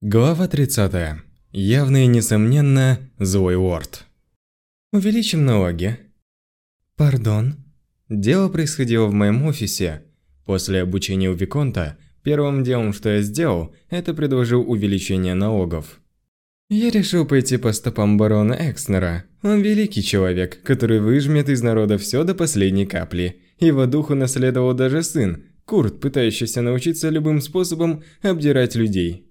Глава 30. Явно и несомненно, злой Уорд. Увеличим налоги. Пардон. Дело происходило в моем офисе. После обучения у Виконта, первым делом, что я сделал, это предложил увеличение налогов. Я решил пойти по стопам барона Экснера. Он великий человек, который выжмет из народа все до последней капли. Его духу наследовал даже сын, Курт, пытающийся научиться любым способом обдирать людей.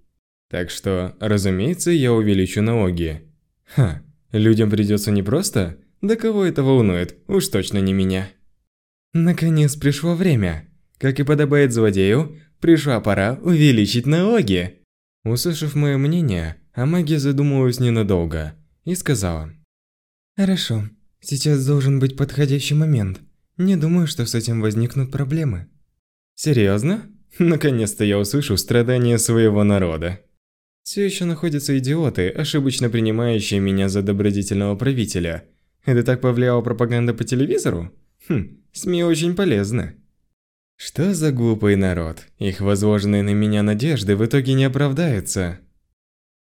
Так что, разумеется, я увеличу налоги. Ха, людям придется непросто? Да кого это волнует? Уж точно не меня. Наконец пришло время. Как и подобает злодею, пришла пора увеличить налоги. Услышав мое мнение, Амагия задумалась ненадолго и сказала. Хорошо, сейчас должен быть подходящий момент. Не думаю, что с этим возникнут проблемы. Серьезно? Наконец-то я услышу страдания своего народа. Все еще находятся идиоты, ошибочно принимающие меня за добродетельного правителя. Это так повлияла пропаганда по телевизору? Хм, СМИ очень полезны. Что за глупый народ? Их возложенные на меня надежды в итоге не оправдаются.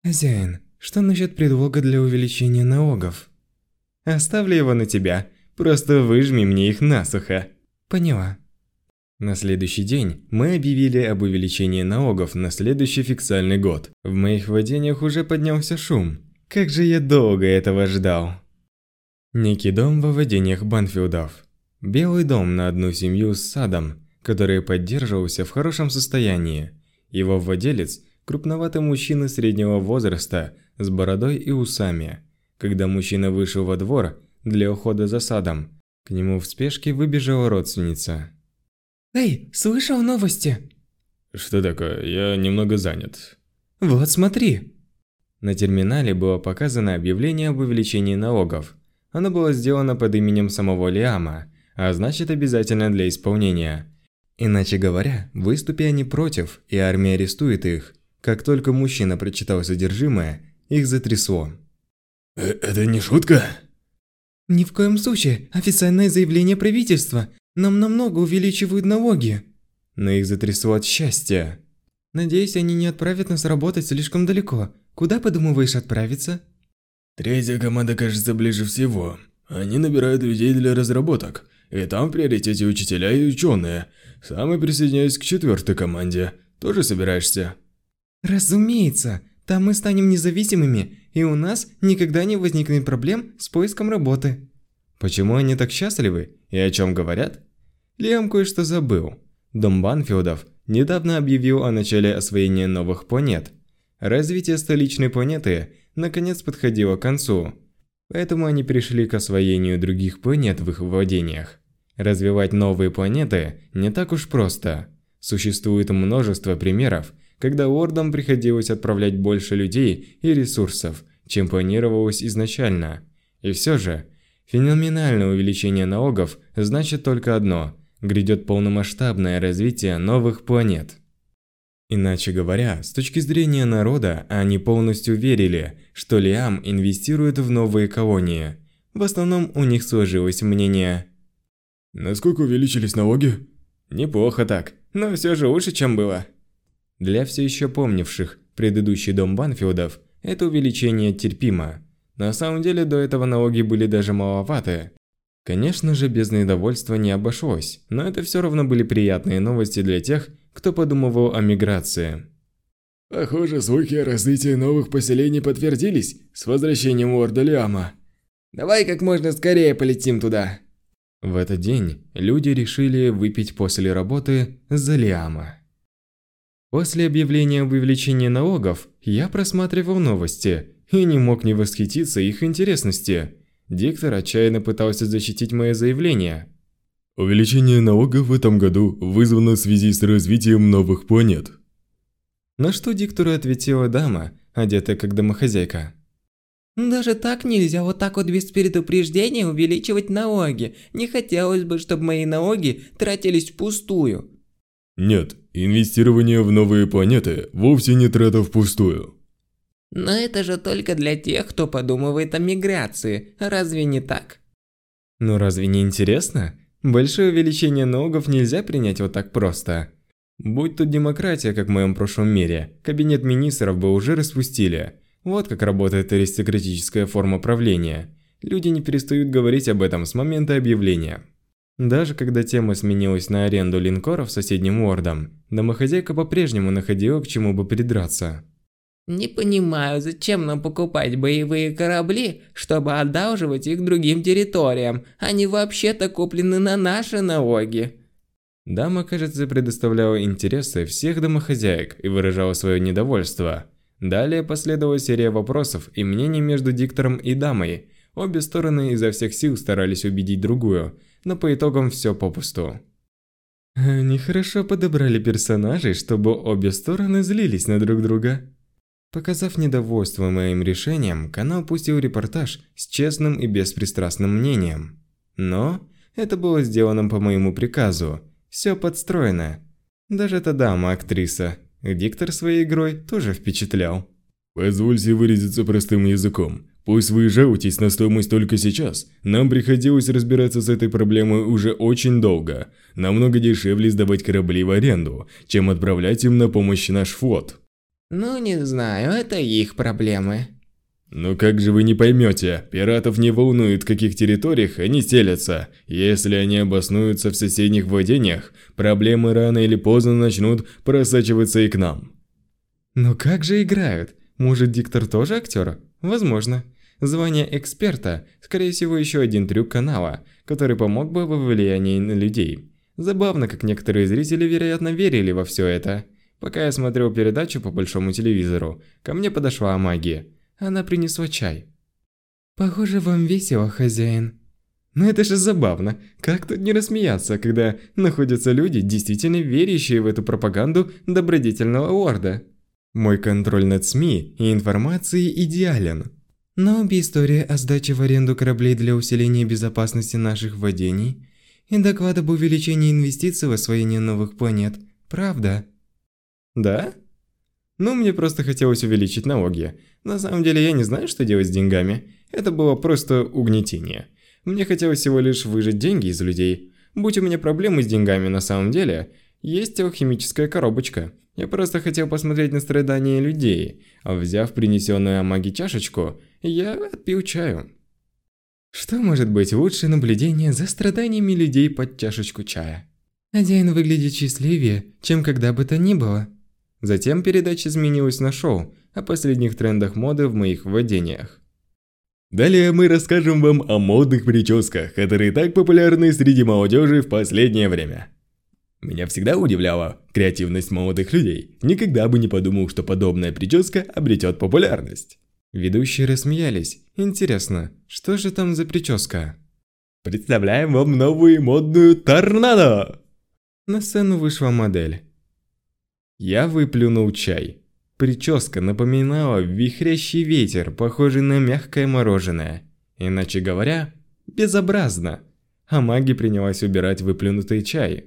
Хозяин, что насчет предлога для увеличения налогов? Оставлю его на тебя. Просто выжми мне их насухо. Поняла. На следующий день мы объявили об увеличении налогов на следующий фиксальный год. В моих владениях уже поднялся шум. Как же я долго этого ждал. Некий дом во владениях Банфилдов. Белый дом на одну семью с садом, который поддерживался в хорошем состоянии. Его владелец – крупноватый мужчина среднего возраста с бородой и усами. Когда мужчина вышел во двор для ухода за садом, к нему в спешке выбежала родственница. Эй, слышал новости? Что такое? Я немного занят. Вот смотри. На терминале было показано объявление об увеличении налогов. Оно было сделано под именем самого Лиама, а значит обязательно для исполнения. Иначе говоря, выступи они против, и армия арестует их. Как только мужчина прочитал содержимое, их затрясло. Э «Это не шутка?» «Ни в коем случае. Официальное заявление правительства. Нам намного увеличивают налоги. Но их затрясло от счастья. Надеюсь, они не отправят нас работать слишком далеко. Куда подумываешь отправиться? Третья команда кажется ближе всего. Они набирают людей для разработок. И там в приоритете учителя и ученые. Сам я присоединяюсь к четвертой команде. Тоже собираешься? Разумеется. Там мы станем независимыми, и у нас никогда не возникнет проблем с поиском работы. Почему они так счастливы и о чем говорят? Лиам кое-что забыл. Дом Банфилдов недавно объявил о начале освоения новых планет. Развитие столичной планеты наконец подходило к концу, поэтому они пришли к освоению других планет в их владениях. Развивать новые планеты не так уж просто. Существует множество примеров, когда Ордам приходилось отправлять больше людей и ресурсов, чем планировалось изначально. И все же, феноменальное увеличение налогов значит только одно – грядет полномасштабное развитие новых планет. Иначе говоря, с точки зрения народа, они полностью верили, что Лиам инвестирует в новые колонии. В основном у них сложилось мнение «Насколько увеличились налоги?» «Неплохо так, но все же лучше, чем было». Для все еще помнивших предыдущий дом Банфилдов, это увеличение терпимо. На самом деле до этого налоги были даже маловаты, Конечно же, без недовольства не обошлось, но это все равно были приятные новости для тех, кто подумывал о миграции. Похоже, слухи о развитии новых поселений подтвердились с возвращением Уорда Лиама. Давай как можно скорее полетим туда. В этот день люди решили выпить после работы за Лиама. После объявления об увеличении налогов, я просматривал новости и не мог не восхититься их интересности. Диктор отчаянно пытался защитить мое заявление. Увеличение налогов в этом году вызвано в связи с развитием новых планет. На что диктору ответила дама, одетая как домохозяйка. Даже так нельзя вот так вот без предупреждения увеличивать налоги. Не хотелось бы, чтобы мои налоги тратились впустую. Нет, инвестирование в новые планеты вовсе не трата впустую. Но это же только для тех, кто подумывает о миграции, разве не так? Ну разве не интересно? Большое увеличение налогов нельзя принять вот так просто. Будь тут демократия, как в моем прошлом мире, кабинет министров бы уже распустили. Вот как работает аристократическая форма правления. Люди не перестают говорить об этом с момента объявления. Даже когда тема сменилась на аренду линкоров соседним ордом, домохозяйка по-прежнему находила к чему бы придраться. Не понимаю, зачем нам покупать боевые корабли, чтобы одалживать их другим территориям. Они вообще-то куплены на наши налоги. Дама, кажется, предоставляла интересы всех домохозяек и выражала свое недовольство. Далее последовала серия вопросов и мнений между диктором и дамой. Обе стороны изо всех сил старались убедить другую, но по итогам все попусту. Они хорошо подобрали персонажей, чтобы обе стороны злились на друг друга. Показав недовольство моим решением, канал пустил репортаж с честным и беспристрастным мнением. Но это было сделано по моему приказу. Все подстроено. Даже эта дама, актриса, диктор своей игрой тоже впечатлял. Позвольте выразиться простым языком. Пусть вы жалуетесь на стоимость только сейчас, нам приходилось разбираться с этой проблемой уже очень долго. Намного дешевле сдавать корабли в аренду, чем отправлять им на помощь наш флот. Ну, не знаю, это их проблемы. Но как же вы не поймете, пиратов не волнует, в каких территориях они селятся. Если они обоснуются в соседних владениях, проблемы рано или поздно начнут просачиваться и к нам. Но как же играют? Может, диктор тоже актер? Возможно. Звание эксперта, скорее всего, еще один трюк канала, который помог бы во влиянии на людей. Забавно, как некоторые зрители, вероятно, верили во все это. Пока я смотрел передачу по большому телевизору, ко мне подошла магия. Она принесла чай. «Похоже, вам весело, хозяин». Но это же забавно. Как тут не рассмеяться, когда находятся люди, действительно верящие в эту пропаганду добродетельного орда. Мой контроль над СМИ и информацией идеален. Но обе истории о сдаче в аренду кораблей для усиления безопасности наших владений и доклад об увеличении инвестиций в освоение новых планет – правда. Да? Ну, мне просто хотелось увеличить налоги. На самом деле я не знаю, что делать с деньгами. Это было просто угнетение. Мне хотелось всего лишь выжать деньги из людей. Будь у меня проблемы с деньгами на самом деле, есть алхимическая коробочка. Я просто хотел посмотреть на страдания людей, а взяв принесенную Амаги чашечку, я отпил чаю. Что может быть лучше наблюдения за страданиями людей под чашечку чая? Хозяин выглядит счастливее, чем когда бы то ни было. Затем передача изменилась на шоу о последних трендах моды в моих владениях. Далее мы расскажем вам о модных прическах, которые так популярны среди молодежи в последнее время. Меня всегда удивляла креативность молодых людей. Никогда бы не подумал, что подобная прическа обретет популярность. Ведущие рассмеялись. Интересно, что же там за прическа? Представляем вам новую модную торнадо! На сцену вышла модель. Я выплюнул чай. Прическа напоминала вихрящий ветер, похожий на мягкое мороженое. Иначе говоря, безобразно. А маги принялась убирать выплюнутый чай.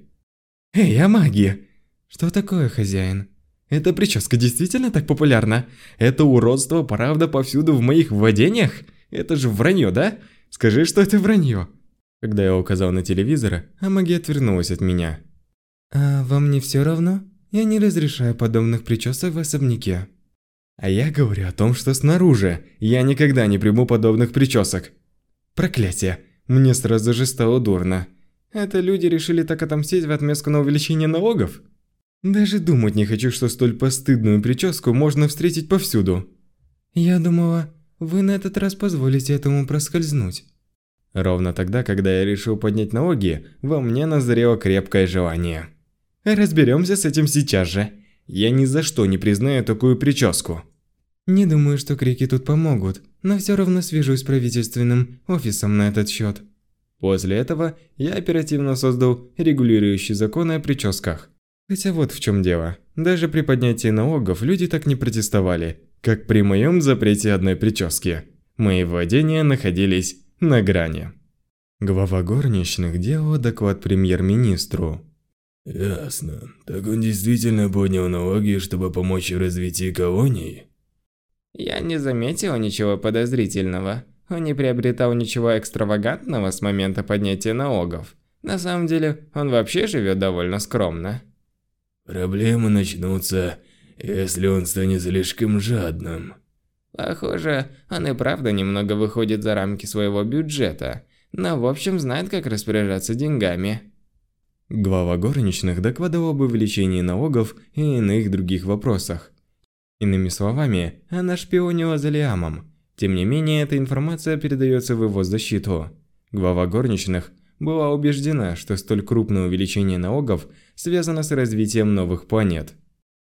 «Эй, а маги!» «Что такое, хозяин?» «Эта прическа действительно так популярна? Это уродство правда повсюду в моих владениях? Это же вранье, да? Скажи, что это вранье!» Когда я указал на телевизор, Амаги отвернулась от меня. «А вам не все равно?» Я не разрешаю подобных причесок в особняке. А я говорю о том, что снаружи. Я никогда не приму подобных причесок. Проклятие. Мне сразу же стало дурно. Это люди решили так отомстить в отместку на увеличение налогов? Даже думать не хочу, что столь постыдную прическу можно встретить повсюду. Я думала, вы на этот раз позволите этому проскользнуть. Ровно тогда, когда я решил поднять налоги, во мне назрело крепкое желание. Разберемся с этим сейчас же. Я ни за что не признаю такую прическу. Не думаю, что крики тут помогут, но все равно свяжусь с правительственным офисом на этот счет. После этого я оперативно создал регулирующий законы о прическах. Хотя вот в чем дело. Даже при поднятии налогов люди так не протестовали, как при моем запрете одной прически. Мои владения находились на грани. Глава горничных делала доклад премьер-министру. Ясно. Так он действительно поднял налоги, чтобы помочь в развитии колоний? Я не заметила ничего подозрительного. Он не приобретал ничего экстравагантного с момента поднятия налогов. На самом деле, он вообще живет довольно скромно. Проблемы начнутся, если он станет слишком жадным. Похоже, он и правда немного выходит за рамки своего бюджета, но в общем знает, как распоряжаться деньгами. Глава горничных докладывал об увеличении налогов и иных других вопросах. Иными словами, она шпионила за Лиамом. Тем не менее, эта информация передается в его защиту. Глава горничных была убеждена, что столь крупное увеличение налогов связано с развитием новых планет.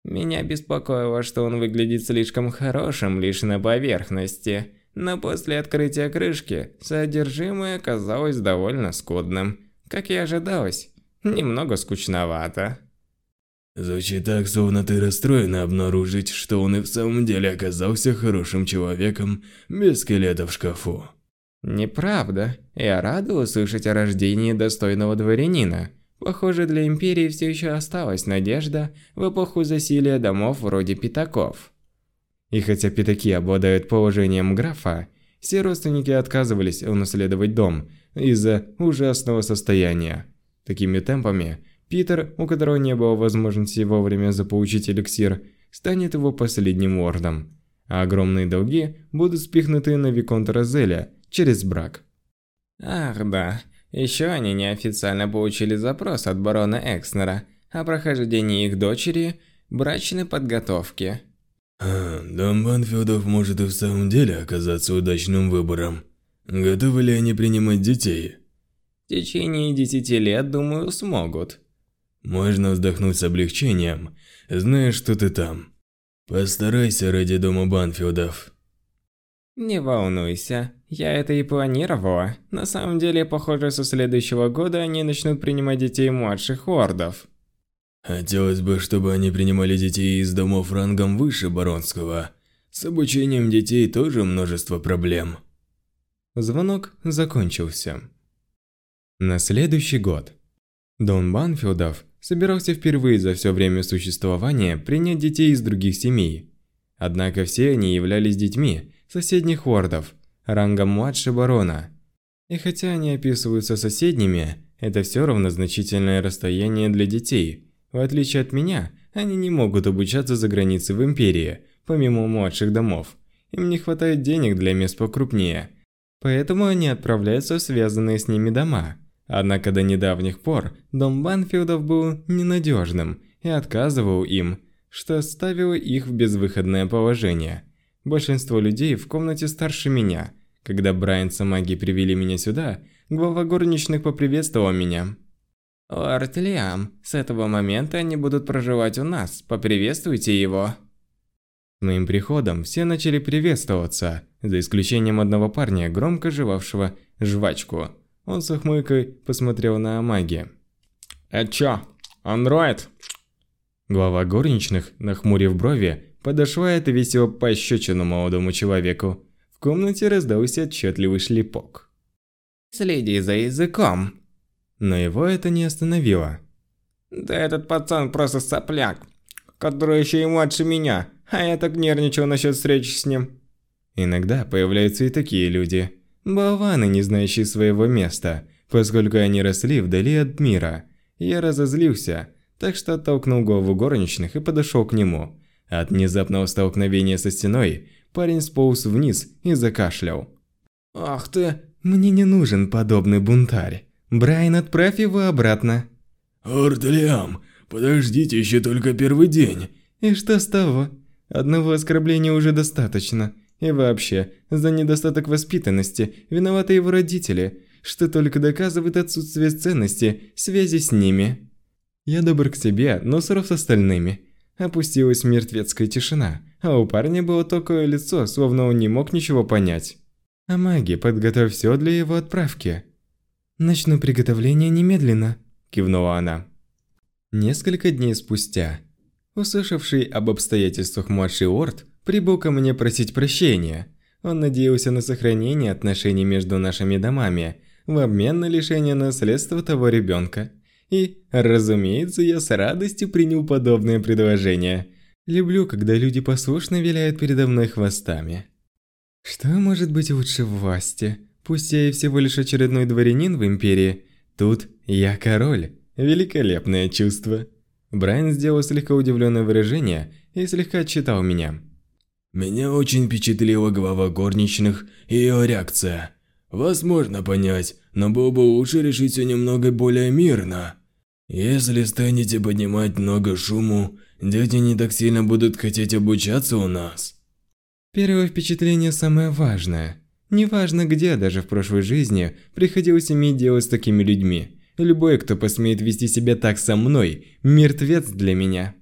Меня беспокоило, что он выглядит слишком хорошим лишь на поверхности, но после открытия крышки содержимое оказалось довольно скудным. Как и ожидалось, немного скучновато. Звучит так, словно ты расстроена обнаружить, что он и в самом деле оказался хорошим человеком без скелета в шкафу. Неправда. Я рада услышать о рождении достойного дворянина. Похоже, для Империи все еще осталась надежда в эпоху засилия домов вроде пятаков. И хотя пятаки обладают положением графа, все родственники отказывались унаследовать дом из-за ужасного состояния. Такими темпами Питер, у которого не было возможности вовремя заполучить эликсир, станет его последним лордом, а огромные долги будут спихнуты на Виконта Розеля через брак. Ах да, еще они неофициально получили запрос от барона Экснера о прохождении их дочери брачной подготовки. А, дом Банфилдов может и в самом деле оказаться удачным выбором. Готовы ли они принимать детей? В течение десяти лет, думаю, смогут. Можно вздохнуть с облегчением, зная, что ты там. Постарайся ради дома Банфилдов. Не волнуйся, я это и планировала. На самом деле, похоже, со следующего года они начнут принимать детей младших ордов. Хотелось бы, чтобы они принимали детей из домов рангом выше баронского. С обучением детей тоже множество проблем. Звонок закончился. На следующий год. Дон Банфилдов собирался впервые за все время существования принять детей из других семей. Однако все они являлись детьми соседних ордов, рангом младше барона. И хотя они описываются соседними, это все равно значительное расстояние для детей. В отличие от меня, они не могут обучаться за границей в Империи, помимо младших домов. Им не хватает денег для мест покрупнее. Поэтому они отправляются в связанные с ними дома – Однако до недавних пор дом Банфилдов был ненадежным и отказывал им, что ставило их в безвыходное положение. Большинство людей в комнате старше меня. Когда Брайан с Амаги привели меня сюда, глава горничных поприветствовал меня. «Лорд Лиам, с этого момента они будут проживать у нас, поприветствуйте его». С моим приходом все начали приветствоваться, за исключением одного парня, громко жевавшего жвачку – он с ухмылкой посмотрел на Амаги. «Это чё, андроид?» Глава горничных, нахмурив брови, подошла и отвесила пощечину молодому человеку. В комнате раздался отчетливый шлепок. «Следи за языком!» Но его это не остановило. «Да этот пацан просто сопляк, который еще и младше меня, а я так нервничал насчет встречи с ним». Иногда появляются и такие люди – Болваны, не знающие своего места, поскольку они росли вдали от мира. Я разозлился, так что оттолкнул голову горничных и подошел к нему. От внезапного столкновения со стеной парень сполз вниз и закашлял. «Ах ты!» «Мне не нужен подобный бунтарь. Брайан, отправь его обратно». «Ордлиам, подождите еще только первый день». «И что с того? Одного оскорбления уже достаточно. И вообще, за недостаток воспитанности виноваты его родители, что только доказывает отсутствие ценности, связи с ними. Я добр к себе, но суров с остальными. Опустилась мертвецкая тишина, а у парня было такое лицо, словно он не мог ничего понять. А маги, подготовь все для его отправки. «Начну приготовление немедленно», – кивнула она. Несколько дней спустя, услышавший об обстоятельствах младший Орд прибыл ко мне просить прощения. Он надеялся на сохранение отношений между нашими домами в обмен на лишение наследства того ребенка. И, разумеется, я с радостью принял подобное предложение. Люблю, когда люди послушно виляют передо мной хвостами. Что может быть лучше власти? Пусть я и всего лишь очередной дворянин в Империи, тут я король. Великолепное чувство. Брайан сделал слегка удивленное выражение и слегка отчитал меня. Меня очень впечатлила глава горничных и ее реакция. Вас можно понять, но было бы лучше решить все немного более мирно. Если станете поднимать много шуму, дети не так сильно будут хотеть обучаться у нас. Первое впечатление самое важное. Неважно где, даже в прошлой жизни, приходилось иметь дело с такими людьми. Любой, кто посмеет вести себя так со мной, мертвец для меня.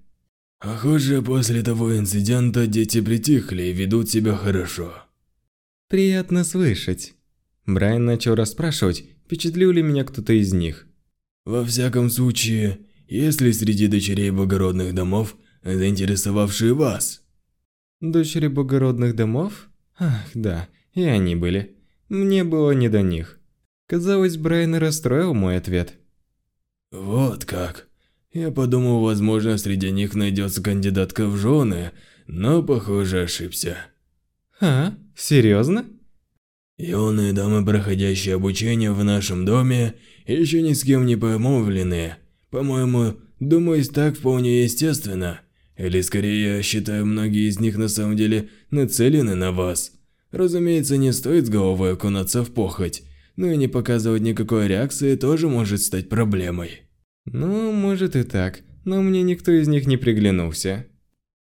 Похоже, после того инцидента дети притихли и ведут себя хорошо. Приятно слышать. Брайан начал расспрашивать, впечатлил ли меня кто-то из них. Во всяком случае, есть ли среди дочерей благородных домов, заинтересовавшие вас? Дочери благородных домов? Ах, да, и они были. Мне было не до них. Казалось, Брайан расстроил мой ответ. Вот как. Я подумал, возможно, среди них найдется кандидатка в жены, но, похоже, ошибся. А, серьезно? Юные дамы, проходящие обучение в нашем доме, еще ни с кем не помолвлены. По-моему, думаю, так вполне естественно. Или скорее, я считаю, многие из них на самом деле нацелены на вас. Разумеется, не стоит с головой окунаться в похоть, но и не показывать никакой реакции тоже может стать проблемой. Ну, может и так, но мне никто из них не приглянулся.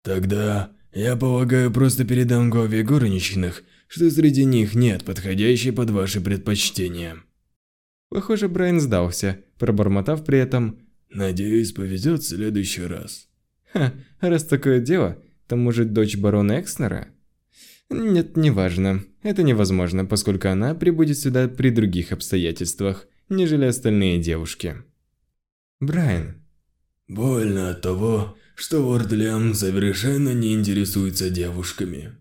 Тогда, я полагаю, просто передам главе горничных, что среди них нет подходящей под ваши предпочтения. Похоже, Брайан сдался, пробормотав при этом «Надеюсь, повезет в следующий раз». Ха, раз такое дело, то может дочь барона Экснера? Нет, неважно. Это невозможно, поскольку она прибудет сюда при других обстоятельствах, нежели остальные девушки. Брайан. Больно от того, что Лорд Лям совершенно не интересуется девушками.